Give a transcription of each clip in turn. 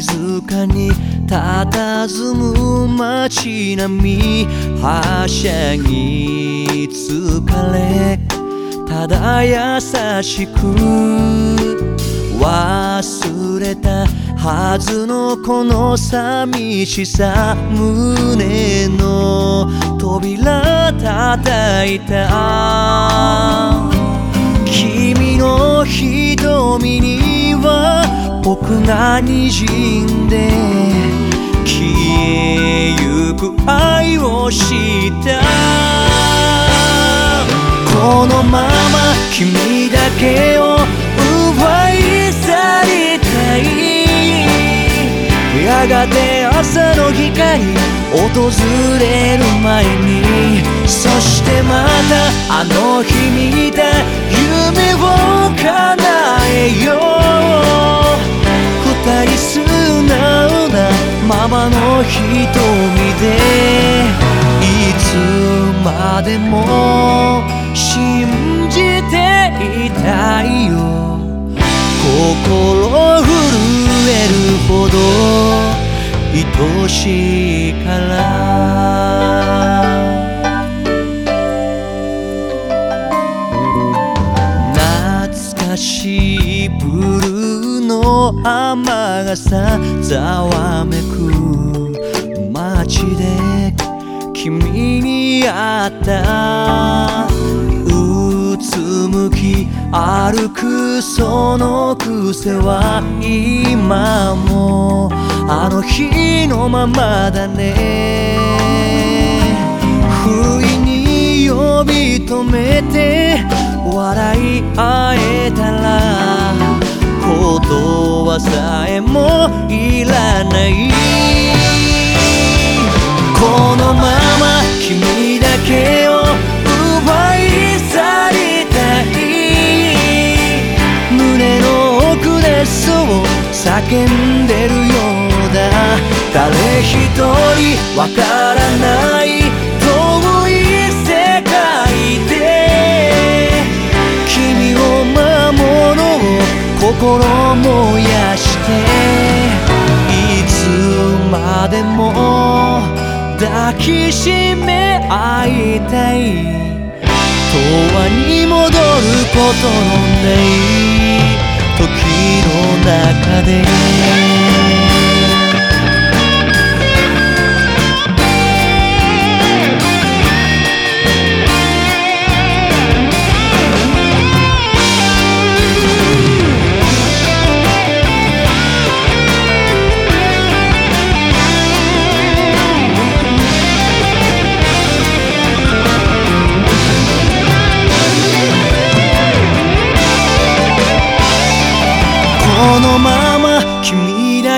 静かに佇む街並みはしゃぎ疲れただ優しく忘れたはずのこの寂しさ胸の扉叩いた。君の瞳に僕が滲んで消えゆく愛をした？このまま君だけを奪い去りたいやがて朝の光訪れる前にそしてまたあの日見た夢を叶えようままの瞳でいつまでも信じていたいよ。心震えるほど愛しいから。懐かしいブルーの雨傘ざわめく。街で君に会った。うつむき歩くその癖は今も。あの日のままだね。不意に呼び止めて笑い合えたら。言葉さえもいらない。このまま君だけを奪い去りたい。胸の奥でそう叫んでるようだ。誰一人わからない。心燃やしていつまでも抱きしめ合いたい。永遠に戻ることのない時の中で。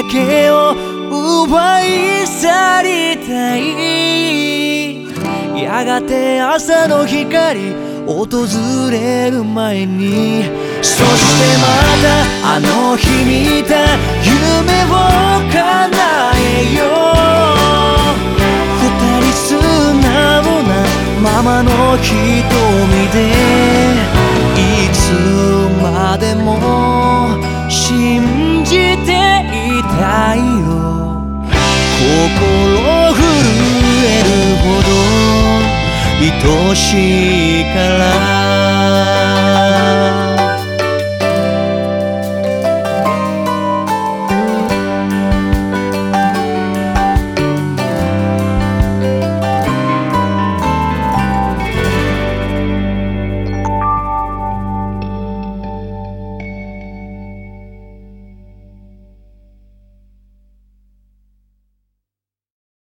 だけを奪い去りたいやがて朝の光訪れる前にそしてまたあの日見た夢を叶えよう。二人素直なままの瞳でいつまでも信じ心震えるほど愛しいから